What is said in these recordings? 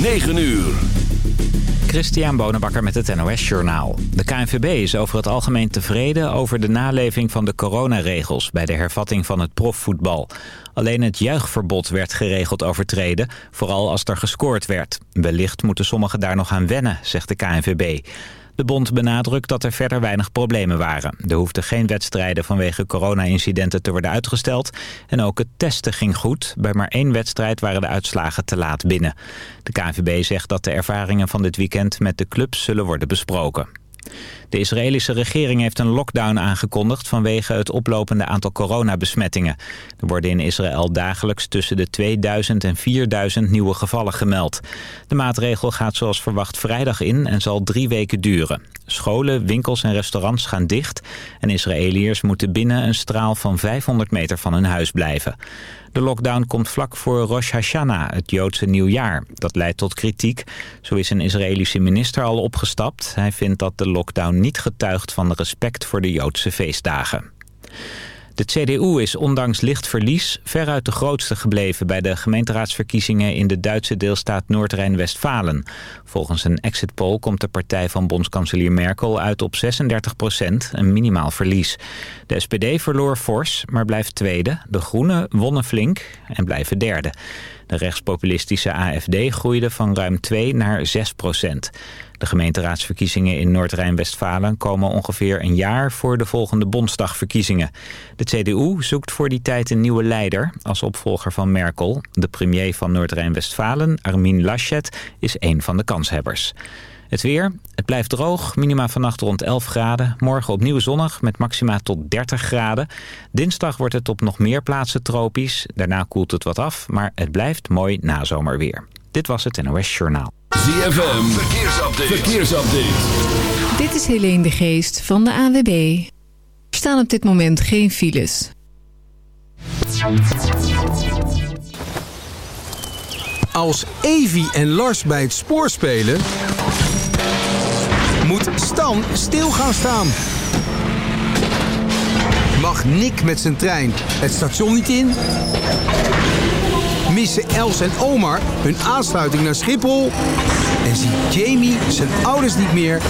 9 uur. Christian Bonenbakker met het NOS Journaal. De KNVB is over het algemeen tevreden over de naleving van de coronaregels... bij de hervatting van het profvoetbal. Alleen het juichverbod werd geregeld overtreden, vooral als er gescoord werd. Wellicht moeten sommigen daar nog aan wennen, zegt de KNVB. De bond benadrukt dat er verder weinig problemen waren. Er hoefden geen wedstrijden vanwege corona-incidenten te worden uitgesteld. En ook het testen ging goed. Bij maar één wedstrijd waren de uitslagen te laat binnen. De KNVB zegt dat de ervaringen van dit weekend met de clubs zullen worden besproken. De Israëlische regering heeft een lockdown aangekondigd vanwege het oplopende aantal coronabesmettingen. Er worden in Israël dagelijks tussen de 2000 en 4000 nieuwe gevallen gemeld. De maatregel gaat zoals verwacht vrijdag in en zal drie weken duren. Scholen, winkels en restaurants gaan dicht en Israëliërs moeten binnen een straal van 500 meter van hun huis blijven. De lockdown komt vlak voor Rosh Hashanah, het Joodse nieuwjaar. Dat leidt tot kritiek. Zo is een Israëlische minister al opgestapt. Hij vindt dat de lockdown niet getuigt van respect voor de Joodse feestdagen. De CDU is ondanks licht verlies veruit de grootste gebleven bij de gemeenteraadsverkiezingen in de Duitse deelstaat Noord-Rijn-Westfalen. Volgens een exit poll komt de partij van bondskanselier Merkel uit op 36 procent, een minimaal verlies. De SPD verloor fors, maar blijft tweede. De Groenen wonnen flink en blijven derde. De rechtspopulistische AFD groeide van ruim 2 naar 6 procent. De gemeenteraadsverkiezingen in Noord-Rijn-Westfalen komen ongeveer een jaar voor de volgende Bondsdagverkiezingen. De CDU zoekt voor die tijd een nieuwe leider als opvolger van Merkel. De premier van Noord-Rijn-Westfalen, Armin Laschet, is een van de kanshebbers. Het weer, het blijft droog, minima vannacht rond 11 graden. Morgen opnieuw zonnig met maxima tot 30 graden. Dinsdag wordt het op nog meer plaatsen tropisch. Daarna koelt het wat af, maar het blijft mooi nazomerweer. Dit was het NOS Journaal. ZFM, verkeersupdate. verkeersupdate. Dit is Helene de Geest van de AWB. Er staan op dit moment geen files. Als Evi en Lars bij het spoor spelen... moet Stan stil gaan staan. Mag Nick met zijn trein het station niet in... missen Els en Omar hun aansluiting naar Schiphol... en ziet Jamie zijn ouders niet meer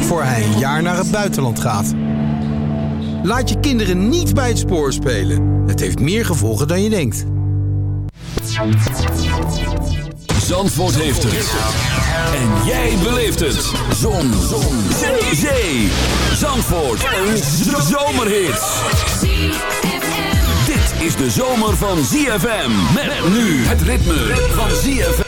voor hij een jaar naar het buitenland gaat. Laat je kinderen niet bij het spoor spelen. Het heeft meer gevolgen dan je denkt. Zandvoort heeft het. En jij beleeft het. Zon. Zon. Zee. Zandvoort. Een zomerhit. Is de zomer van ZFM. Met nu het ritme van ZFM.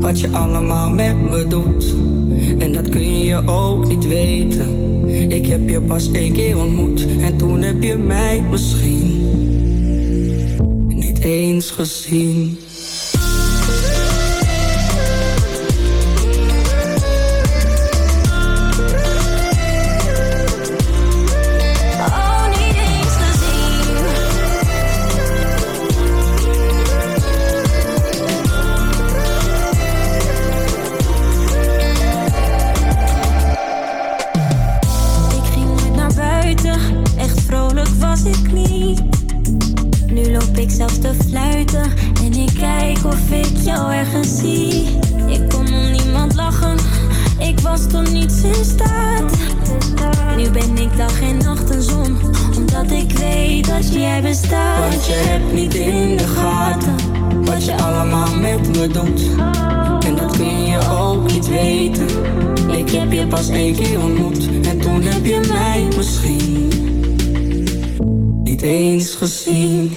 wat je allemaal met me doet. En dat kun je ook niet weten. Ik heb je pas één keer ontmoet en toen heb je mij misschien niet eens gezien. In de gaten wat je allemaal met me doet. En dat kun je ook niet weten. Ik heb je pas één keer ontmoet en toen heb je mij misschien niet eens gezien.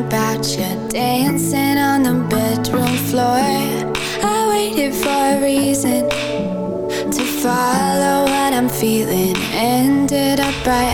about you dancing on the bedroom floor. I waited for a reason to follow what I'm feeling. Ended up right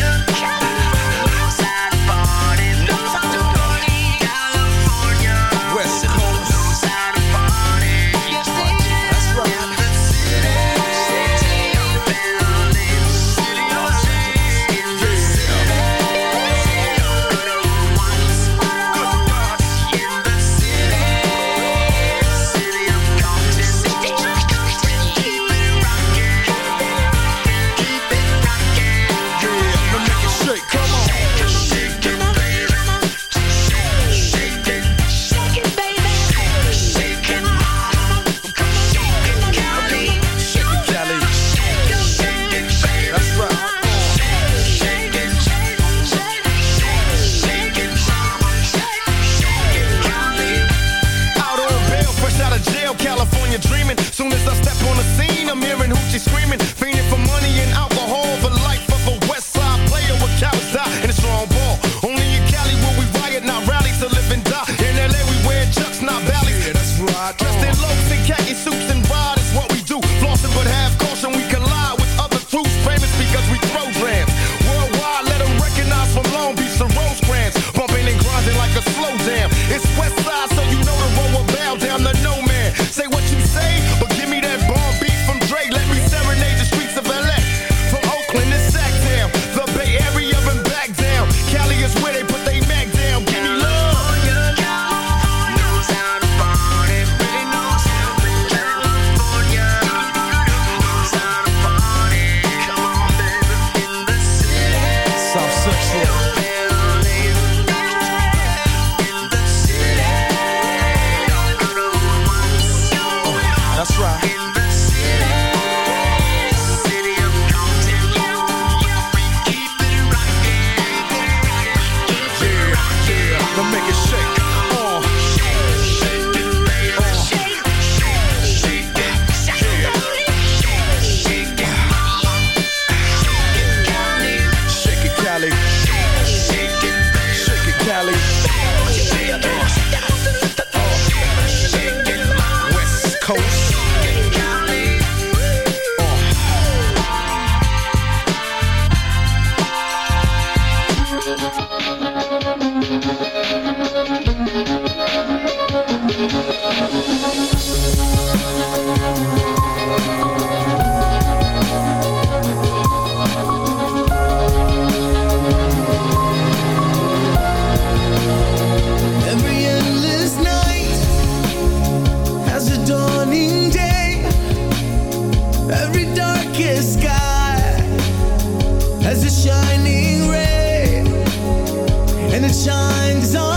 Shines on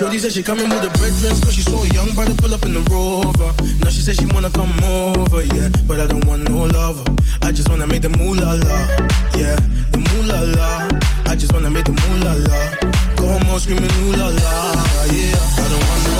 Shorty said she coming with the bread dress, cause she saw a young brother pull up in the rover. Now she said she wanna come over, yeah. But I don't want no lover. I just wanna make the moolah la, yeah. The moolah la. I just wanna make the moolah la. Go home all screaming ooh la la, yeah. I don't want no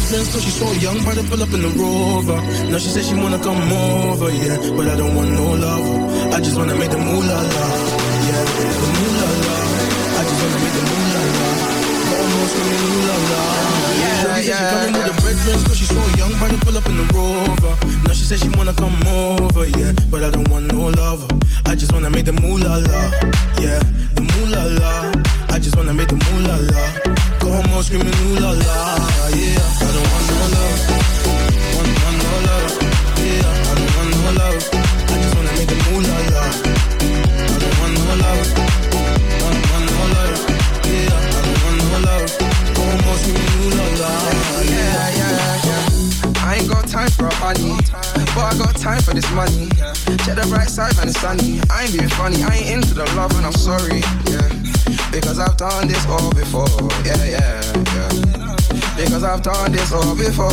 the bread dress, cause she saw a young brother pull up in the rover. Now she said she wanna come over, yeah. But I don't want no lover. I just wanna make the moolah la, yeah. The moolah la. I just wanna make the moolah la. Almost screaming ooh la la. Yeah, said she coming with the bread dress, cause she saw a young brother pull up in the rover. Now she said she wanna come over, yeah. But I don't want no lover. I just wanna make the moolah la, yeah. The moolah la. I just wanna make the moolah la. la. Go home all screaming ooh la la, yeah. I don't want no love, want, want no love, yeah. I don't want no love. I just wanna make the moolah la. la. I don't want no love, want, want no love, yeah. I don't want no love. Go home all screaming ooh la la, Yeah, yeah, yeah. I ain't got time for a honey, but I got time for this money. Check the bright side when it's sunny. I ain't being funny, I ain't into the love and I'm sorry, yeah. Because I've done this all before, yeah, yeah, yeah. Because I've done this all before,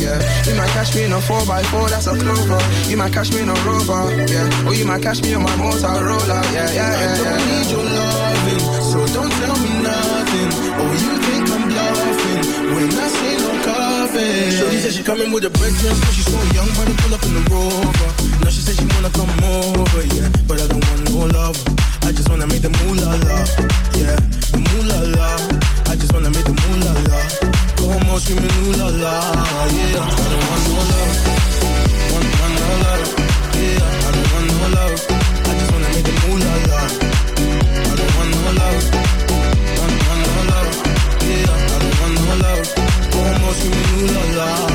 yeah. You might catch me in a 4x4, that's a clover. You might catch me in a rover, yeah. Or you might catch me on my Motorola, yeah, yeah, yeah. I don't need your loving, so don't tell me nothing. Oh, you think I'm bluffing when I say coffee. Shorty said she coming with a bread dress, cause she saw a young brother pull up in the rover. Now she said she wanna come over, yeah. But I don't want no lover. I just wanna make the moolah la, yeah. The moolah la. I just wanna make the moolah la. Go home all screaming ooh la, yeah. I don't want no love, want, want no love, yeah. I don't want no love. I just wanna make the moolah la. Screaming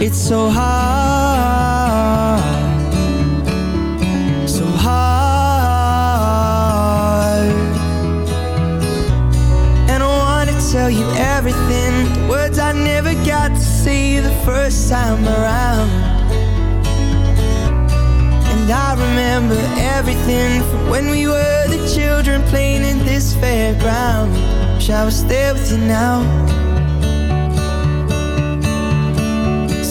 It's so hard, so hard. And I wanna tell you everything, the words I never got to say the first time around. And I remember everything from when we were the children playing in this fairground. Wish I was there with you now.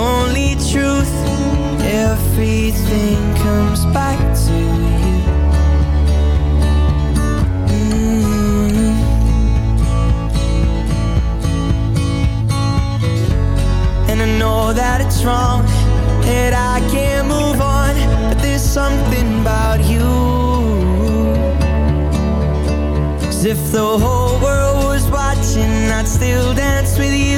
Only truth. Everything comes back to you. Mm. And I know that it's wrong, that I can't move on, but there's something about you. Cause if the whole world was watching, I'd still dance with you.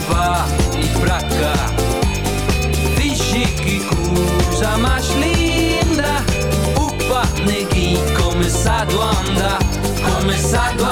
Pra lá e pra cá. Vixe que coisa mais linda, upa, neguinho começado a andar, começado a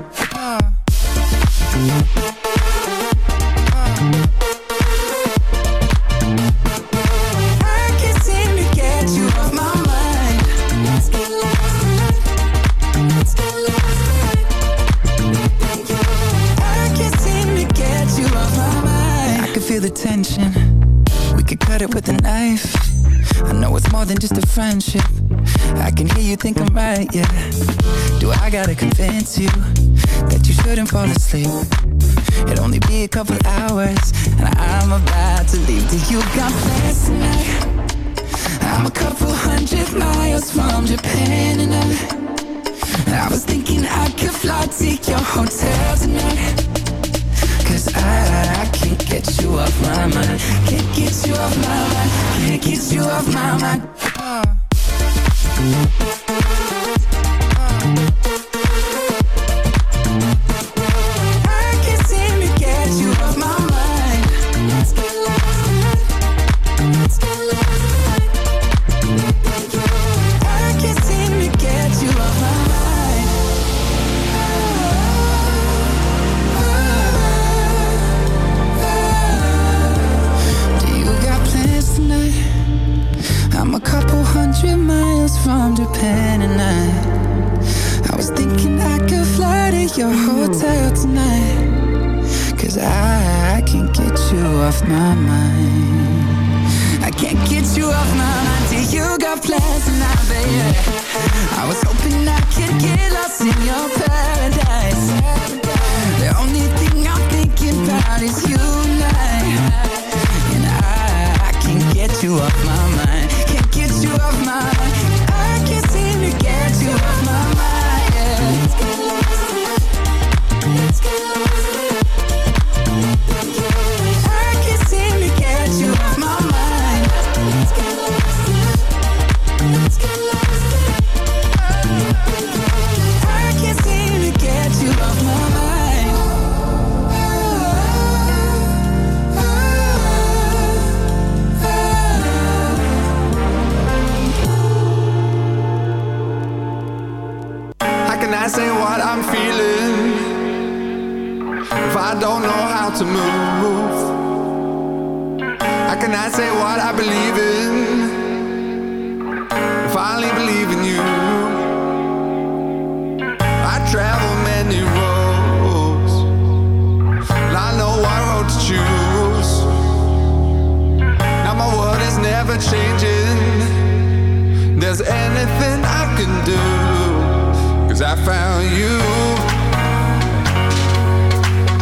You that you shouldn't fall asleep.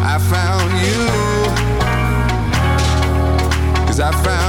I found you. I found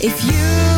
If you